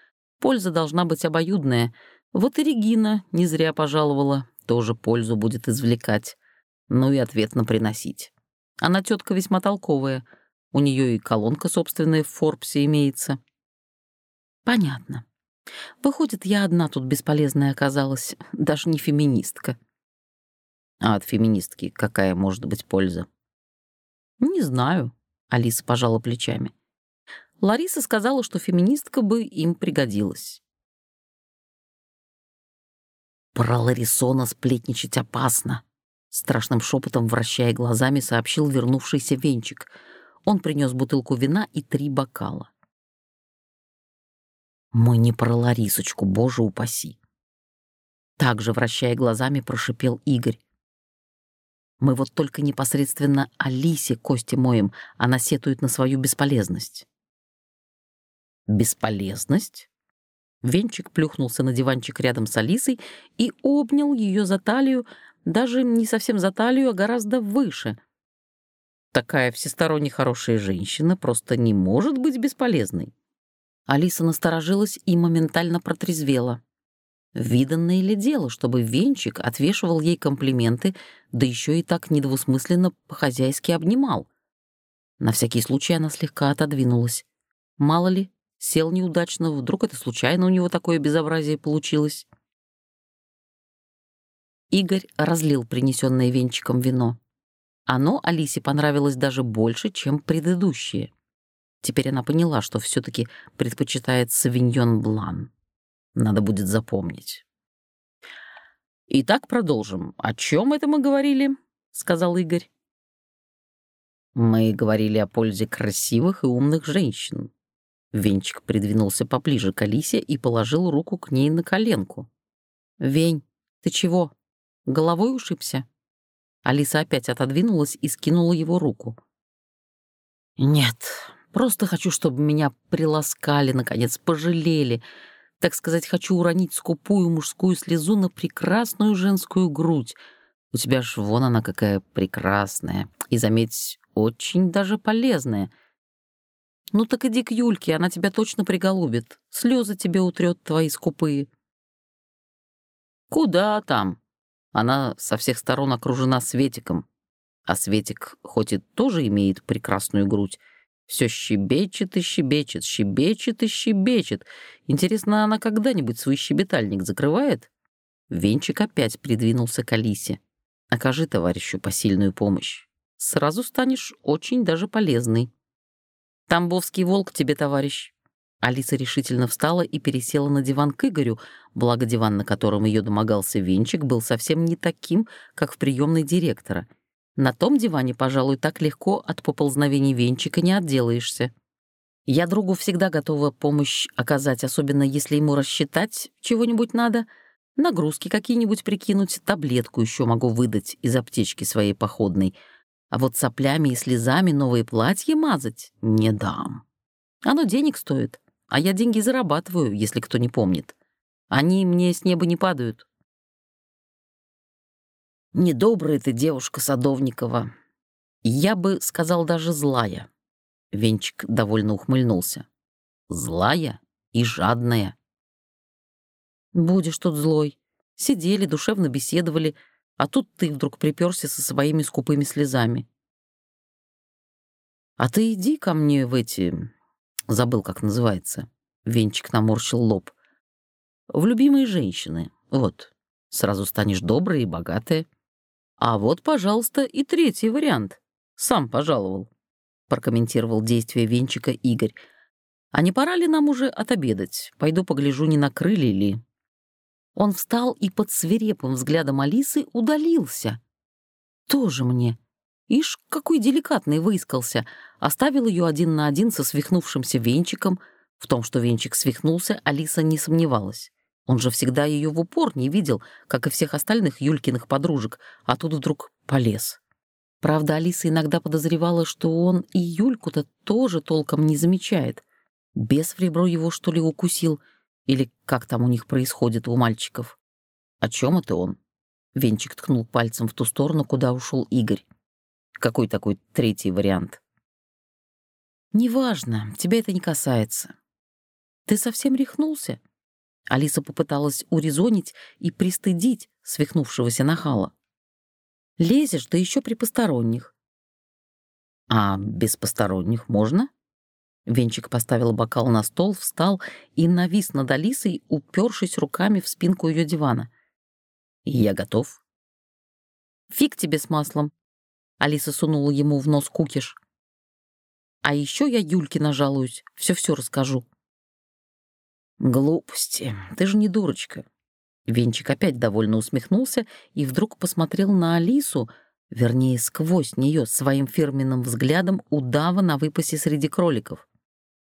Польза должна быть обоюдная. Вот и Регина не зря пожаловала, тоже пользу будет извлекать. Ну и ответно приносить. Она тетка весьма толковая. У нее и колонка собственная в Форбсе имеется. Понятно. Выходит, я одна тут бесполезная оказалась, даже не феминистка. А от феминистки какая может быть польза? Не знаю, Алиса пожала плечами. Лариса сказала, что феминистка бы им пригодилась. «Про Ларисона сплетничать опасно», — страшным шепотом, вращая глазами, сообщил вернувшийся Венчик. Он принес бутылку вина и три бокала. «Мы не про Ларисочку, боже упаси!» Также, вращая глазами, прошипел Игорь. «Мы вот только непосредственно Алисе кости моем, она сетует на свою бесполезность». Бесполезность? Венчик плюхнулся на диванчик рядом с Алисой и обнял ее за талию, даже не совсем за талию, а гораздо выше. Такая всесторонне хорошая женщина просто не может быть бесполезной. Алиса насторожилась и моментально протрезвела. Виданное ли дело, чтобы Венчик отвешивал ей комплименты, да еще и так недвусмысленно по-хозяйски обнимал? На всякий случай она слегка отодвинулась. Мало ли, Сел неудачно, вдруг это случайно у него такое безобразие получилось. Игорь разлил принесенное венчиком вино. Оно Алисе понравилось даже больше, чем предыдущее. Теперь она поняла, что все таки предпочитает савиньон блан. Надо будет запомнить. «Итак, продолжим. О чем это мы говорили?» — сказал Игорь. «Мы говорили о пользе красивых и умных женщин», Венчик придвинулся поближе к Алисе и положил руку к ней на коленку. «Вень, ты чего? Головой ушибся?» Алиса опять отодвинулась и скинула его руку. «Нет, просто хочу, чтобы меня приласкали, наконец, пожалели. Так сказать, хочу уронить скупую мужскую слезу на прекрасную женскую грудь. У тебя ж вон она какая прекрасная. И, заметь, очень даже полезная». Ну так иди к Юльке, она тебя точно приголубит. Слезы тебе утрет твои скупые. Куда там? Она со всех сторон окружена Светиком. А Светик, хоть и тоже имеет прекрасную грудь, все щебечет и щебечет, щебечет и щебечет. Интересно, она когда-нибудь свой щебетальник закрывает? Венчик опять придвинулся к Алисе. Окажи товарищу посильную помощь. Сразу станешь очень даже полезной. Тамбовский волк тебе, товарищ. Алиса решительно встала и пересела на диван к Игорю, благо диван, на котором ее домогался венчик, был совсем не таким, как в приемной директора. На том диване, пожалуй, так легко от поползновений венчика не отделаешься. Я другу всегда готова помощь оказать, особенно если ему рассчитать чего-нибудь надо, нагрузки какие-нибудь прикинуть, таблетку еще могу выдать из аптечки своей походной. А вот соплями и слезами новые платья мазать не дам. Оно денег стоит. А я деньги зарабатываю, если кто не помнит. Они мне с неба не падают. Недобрая ты девушка Садовникова. Я бы сказал даже злая. Венчик довольно ухмыльнулся. Злая и жадная. Будешь тут злой. Сидели, душевно беседовали, а тут ты вдруг приперся со своими скупыми слезами. А ты иди ко мне в эти Забыл, как называется. Венчик наморщил лоб. В любимые женщины. Вот. Сразу станешь доброй и богатой. А вот, пожалуйста, и третий вариант. Сам пожаловал. Прокомментировал действие Венчика Игорь. А не пора ли нам уже отобедать? Пойду погляжу, не накрыли ли. Он встал и под свирепым взглядом Алисы удалился. Тоже мне Ишь, какой деликатный выискался. Оставил ее один на один со свихнувшимся венчиком. В том, что венчик свихнулся, Алиса не сомневалась. Он же всегда ее в упор не видел, как и всех остальных Юлькиных подружек, а тут вдруг полез. Правда, Алиса иногда подозревала, что он и Юльку-то тоже толком не замечает. Бес в ребро его, что ли, укусил? Или как там у них происходит у мальчиков? О чем это он? Венчик ткнул пальцем в ту сторону, куда ушел Игорь. Какой такой третий вариант? «Неважно, тебя это не касается. Ты совсем рехнулся?» Алиса попыталась урезонить и пристыдить свихнувшегося нахала. «Лезешь, да еще при посторонних». «А без посторонних можно?» Венчик поставил бокал на стол, встал и навис над Алисой, упершись руками в спинку ее дивана. «Я готов». «Фиг тебе с маслом. Алиса сунула ему в нос кукиш. «А еще я Юльке нажалуюсь, все-все расскажу». «Глупости, ты же не дурочка». Венчик опять довольно усмехнулся и вдруг посмотрел на Алису, вернее, сквозь нее своим фирменным взглядом удава на выпасе среди кроликов.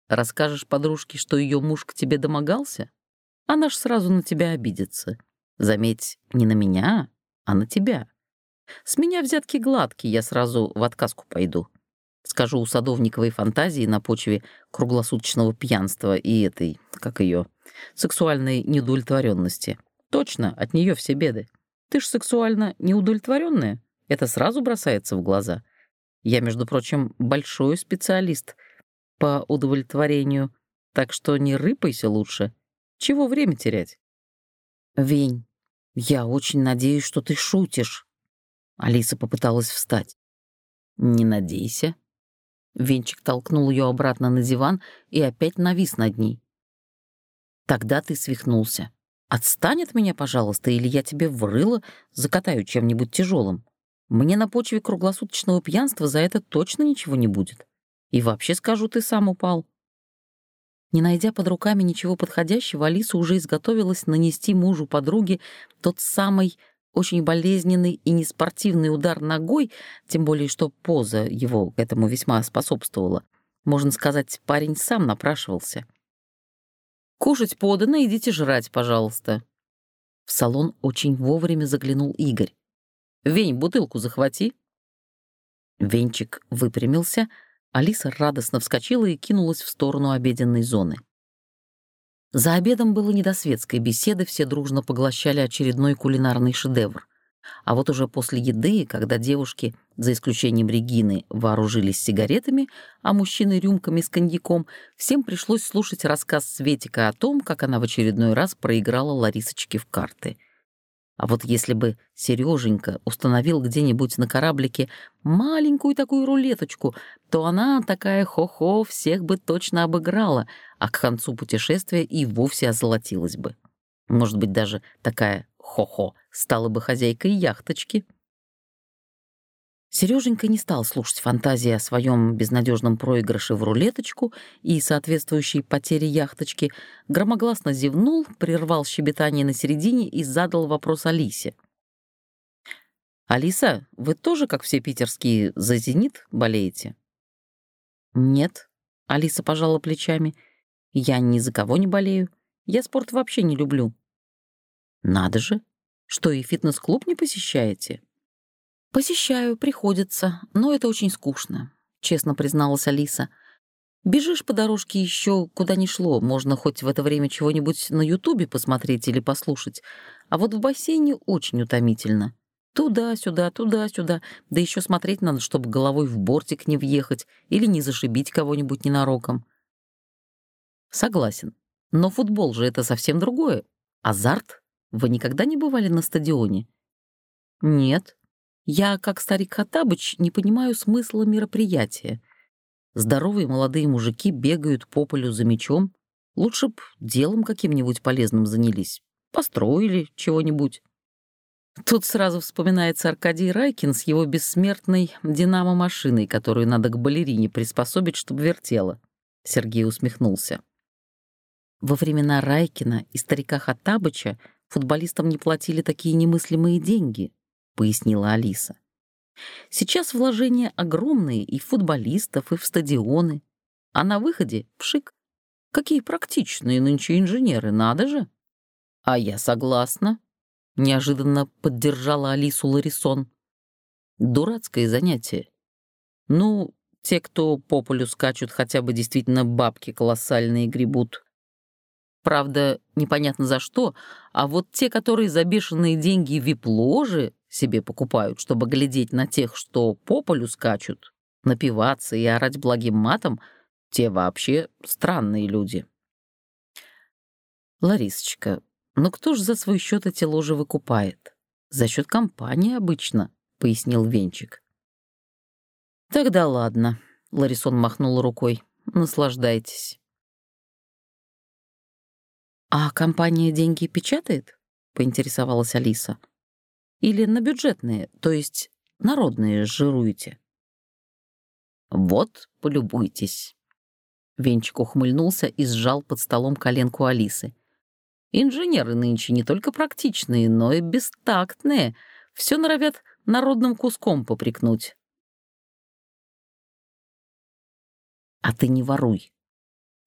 «Расскажешь подружке, что ее муж к тебе домогался? Она ж сразу на тебя обидится. Заметь, не на меня, а на тебя. С меня взятки гладкие, я сразу в отказку пойду. Скажу у садовниковой фантазии на почве круглосуточного пьянства и этой, как ее, сексуальной неудовлетворенности. Точно, от нее все беды. Ты ж сексуально неудовлетворенная. Это сразу бросается в глаза. Я, между прочим, большой специалист по удовлетворению, так что не рыпайся лучше. Чего время терять? Вень, я очень надеюсь, что ты шутишь. Алиса попыталась встать. «Не надейся». Венчик толкнул ее обратно на диван и опять навис над ней. «Тогда ты свихнулся. Отстань от меня, пожалуйста, или я тебе врыло закатаю чем-нибудь тяжелым. Мне на почве круглосуточного пьянства за это точно ничего не будет. И вообще скажу, ты сам упал». Не найдя под руками ничего подходящего, Алиса уже изготовилась нанести мужу подруги тот самый очень болезненный и неспортивный удар ногой, тем более что поза его этому весьма способствовала. Можно сказать, парень сам напрашивался. «Кушать подано, идите жрать, пожалуйста». В салон очень вовремя заглянул Игорь. «Вень, бутылку захвати». Венчик выпрямился, Алиса радостно вскочила и кинулась в сторону обеденной зоны. За обедом было не до светской беседы, все дружно поглощали очередной кулинарный шедевр. А вот уже после еды, когда девушки, за исключением Регины, вооружились сигаретами, а мужчины — рюмками с коньяком, всем пришлось слушать рассказ Светика о том, как она в очередной раз проиграла Ларисочке в карты — а вот если бы Сереженька установил где-нибудь на кораблике маленькую такую рулеточку, то она, такая хо-хо, всех бы точно обыграла, а к концу путешествия и вовсе озолотилась бы. Может быть, даже такая хо-хо стала бы хозяйкой яхточки. Сереженька не стал слушать фантазии о своем безнадежном проигрыше в рулеточку и соответствующей потере яхточки, громогласно зевнул, прервал щебетание на середине и задал вопрос Алисе. «Алиса, вы тоже, как все питерские, за «Зенит» болеете?» «Нет», — Алиса пожала плечами, — «я ни за кого не болею. Я спорт вообще не люблю». «Надо же! Что, и фитнес-клуб не посещаете?» «Посещаю, приходится, но это очень скучно», — честно призналась Алиса. «Бежишь по дорожке еще куда ни шло, можно хоть в это время чего-нибудь на Ютубе посмотреть или послушать, а вот в бассейне очень утомительно. Туда-сюда, туда-сюда, да еще смотреть надо, чтобы головой в бортик не въехать или не зашибить кого-нибудь ненароком». «Согласен, но футбол же это совсем другое. Азарт. Вы никогда не бывали на стадионе?» «Нет», я, как старик Хаттабыч, не понимаю смысла мероприятия. Здоровые молодые мужики бегают по полю за мечом. Лучше б делом каким-нибудь полезным занялись. Построили чего-нибудь. Тут сразу вспоминается Аркадий Райкин с его бессмертной динамо-машиной, которую надо к балерине приспособить, чтобы вертела. Сергей усмехнулся. Во времена Райкина и старика Хаттабыча футболистам не платили такие немыслимые деньги. — пояснила Алиса. «Сейчас вложения огромные и в футболистов, и в стадионы. А на выходе — пшик. Какие практичные нынче инженеры, надо же!» «А я согласна», — неожиданно поддержала Алису Ларисон. «Дурацкое занятие. Ну, те, кто по полю скачут, хотя бы действительно бабки колоссальные гребут. Правда, непонятно за что, а вот те, которые за бешеные деньги вип-ложи себе покупают, чтобы глядеть на тех, что по полю скачут, напиваться и орать благим матом, те вообще странные люди. Ларисочка, ну кто ж за свой счет эти ложи выкупает? За счет компании обычно, пояснил Венчик. Тогда ладно, Ларисон махнул рукой. Наслаждайтесь. «А компания деньги печатает?» — поинтересовалась Алиса. «Или на бюджетные, то есть народные жируете?» «Вот, полюбуйтесь». Венчик ухмыльнулся и сжал под столом коленку Алисы. «Инженеры нынче не только практичные, но и бестактные. Все норовят народным куском попрекнуть». «А ты не воруй»,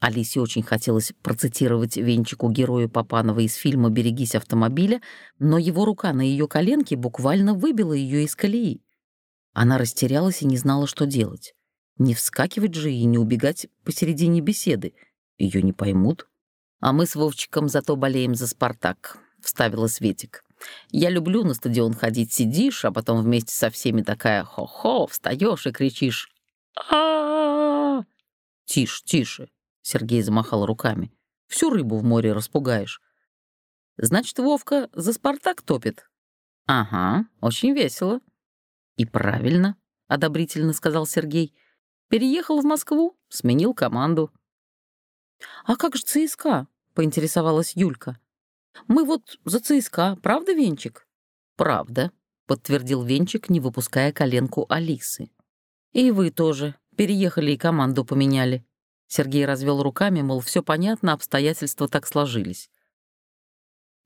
Алисе очень хотелось процитировать Венчику героя Папанова из фильма «Берегись автомобиля», но его рука на ее коленке буквально выбила ее из колеи. Она растерялась и не знала, что делать. Не вскакивать же и не убегать посередине беседы. Ее не поймут. «А мы с Вовчиком зато болеем за «Спартак», — вставила Светик. «Я люблю на стадион ходить, сидишь, а потом вместе со всеми такая хо-хо, встаешь и кричишь а «Тише, тише», Сергей замахал руками. «Всю рыбу в море распугаешь». «Значит, Вовка за «Спартак» топит?» «Ага, очень весело». «И правильно», — одобрительно сказал Сергей. «Переехал в Москву, сменил команду». «А как же ЦСКА?» — поинтересовалась Юлька. «Мы вот за ЦСКА, правда, Венчик?» «Правда», — подтвердил Венчик, не выпуская коленку Алисы. «И вы тоже. Переехали и команду поменяли», Сергей развел руками, мол, все понятно, обстоятельства так сложились.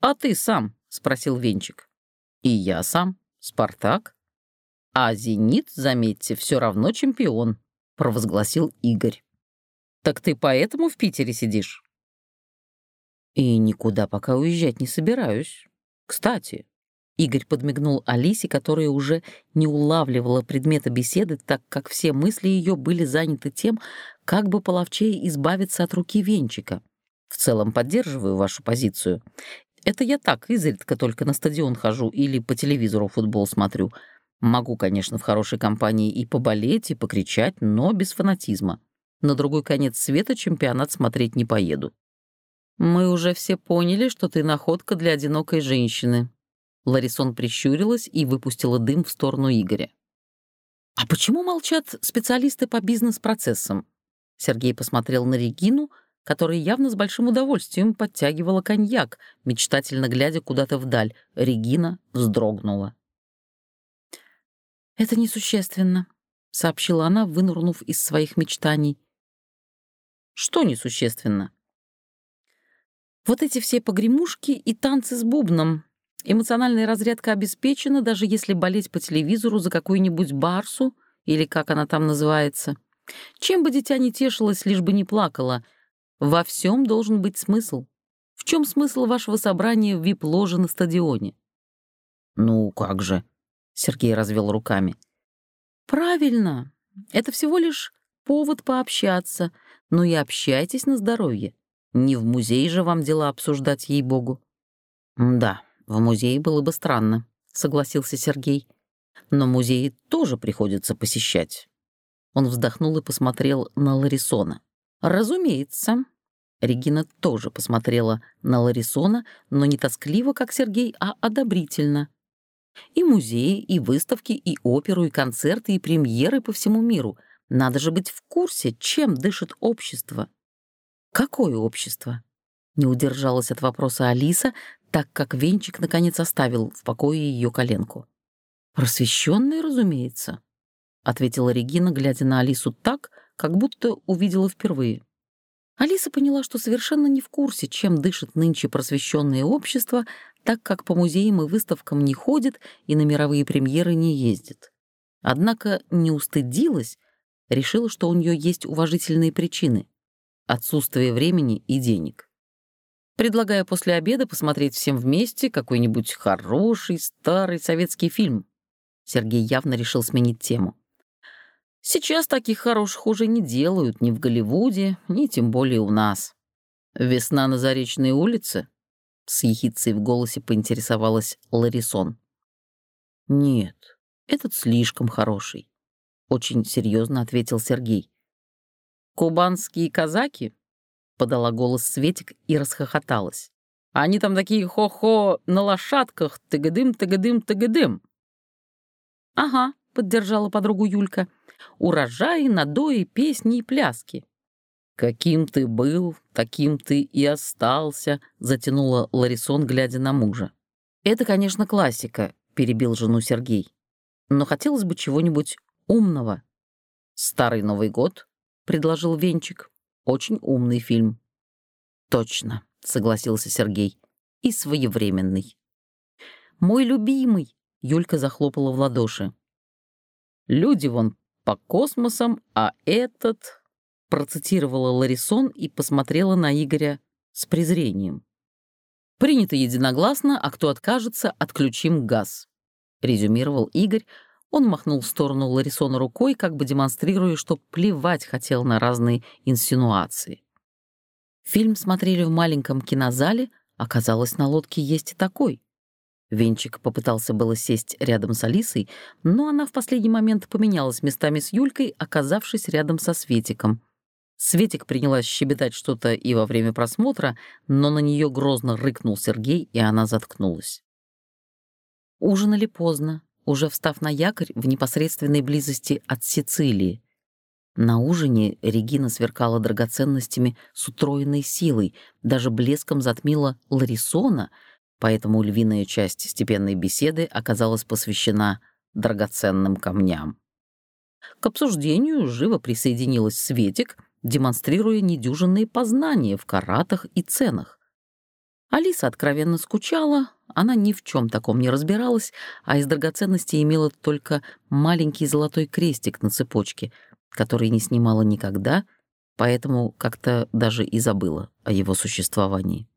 «А ты сам?» — спросил Венчик. «И я сам. Спартак. А «Зенит», заметьте, все равно чемпион», — провозгласил Игорь. «Так ты поэтому в Питере сидишь?» «И никуда пока уезжать не собираюсь. Кстати, Игорь подмигнул Алисе, которая уже не улавливала предмета беседы, так как все мысли ее были заняты тем, как бы половчее избавиться от руки венчика. В целом поддерживаю вашу позицию. Это я так, изредка только на стадион хожу или по телевизору футбол смотрю. Могу, конечно, в хорошей компании и поболеть, и покричать, но без фанатизма. На другой конец света чемпионат смотреть не поеду. Мы уже все поняли, что ты находка для одинокой женщины, Ларисон прищурилась и выпустила дым в сторону Игоря. «А почему молчат специалисты по бизнес-процессам?» Сергей посмотрел на Регину, которая явно с большим удовольствием подтягивала коньяк, мечтательно глядя куда-то вдаль. Регина вздрогнула. «Это несущественно», — сообщила она, вынырнув из своих мечтаний. «Что несущественно?» «Вот эти все погремушки и танцы с бубном. Эмоциональная разрядка обеспечена, даже если болеть по телевизору за какую-нибудь барсу, или как она там называется. Чем бы дитя не тешилось, лишь бы не плакало. Во всем должен быть смысл. В чем смысл вашего собрания в вип-ложе на стадионе? Ну, как же? Сергей развел руками. Правильно. Это всего лишь повод пообщаться. Но и общайтесь на здоровье. Не в музей же вам дела обсуждать, ей-богу. Да, в музее было бы странно, согласился Сергей. Но музеи тоже приходится посещать. Он вздохнул и посмотрел на Ларисона. «Разумеется, Регина тоже посмотрела на Ларисона, но не тоскливо, как Сергей, а одобрительно. И музеи, и выставки, и оперу, и концерты, и премьеры по всему миру. Надо же быть в курсе, чем дышит общество. Какое общество? Не удержалась от вопроса Алиса, так как Венчик наконец оставил в покое ее коленку. «Просвещенные, разумеется», — ответила Регина, глядя на Алису так, как будто увидела впервые. Алиса поняла, что совершенно не в курсе, чем дышит нынче просвещенное общество, так как по музеям и выставкам не ходит и на мировые премьеры не ездит. Однако не устыдилась, решила, что у нее есть уважительные причины — отсутствие времени и денег. Предлагая после обеда посмотреть всем вместе какой-нибудь хороший старый советский фильм. Сергей явно решил сменить тему. Сейчас таких хороших уже не делают ни в Голливуде, ни тем более у нас. «Весна на Заречной улице?» — с ехицей в голосе поинтересовалась Ларисон. «Нет, этот слишком хороший», — очень серьезно ответил Сергей. «Кубанские казаки?» — подала голос Светик и расхохоталась. «Они там такие хо-хо на лошадках, тыгадым-тыгадым-тыгадым». «Ага», — поддержала подругу Юлька урожаи, надои, песни и пляски. «Каким ты был, таким ты и остался», — затянула Ларисон, глядя на мужа. «Это, конечно, классика», — перебил жену Сергей. «Но хотелось бы чего-нибудь умного». «Старый Новый год», — предложил Венчик. «Очень умный фильм». «Точно», — согласился Сергей. «И своевременный». «Мой любимый», — Юлька захлопала в ладоши. «Люди вон по космосам, а этот...» Процитировала Ларисон и посмотрела на Игоря с презрением. «Принято единогласно, а кто откажется, отключим газ», — резюмировал Игорь. Он махнул в сторону Ларисона рукой, как бы демонстрируя, что плевать хотел на разные инсинуации. Фильм смотрели в маленьком кинозале, оказалось, на лодке есть и такой. Венчик попытался было сесть рядом с Алисой, но она в последний момент поменялась местами с Юлькой, оказавшись рядом со Светиком. Светик принялась щебетать что-то и во время просмотра, но на нее грозно рыкнул Сергей, и она заткнулась. Ужинали поздно, уже встав на якорь в непосредственной близости от Сицилии. На ужине Регина сверкала драгоценностями с утроенной силой, даже блеском затмила Ларисона — поэтому львиная часть степенной беседы оказалась посвящена драгоценным камням. К обсуждению живо присоединилась Светик, демонстрируя недюжинные познания в каратах и ценах. Алиса откровенно скучала, она ни в чем таком не разбиралась, а из драгоценностей имела только маленький золотой крестик на цепочке, который не снимала никогда, поэтому как-то даже и забыла о его существовании.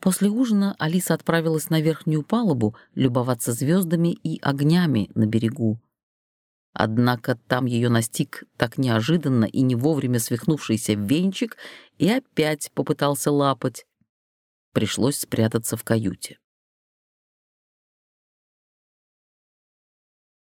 После ужина Алиса отправилась на верхнюю палубу любоваться звездами и огнями на берегу. Однако там ее настиг так неожиданно и не вовремя свихнувшийся венчик и опять попытался лапать. Пришлось спрятаться в каюте.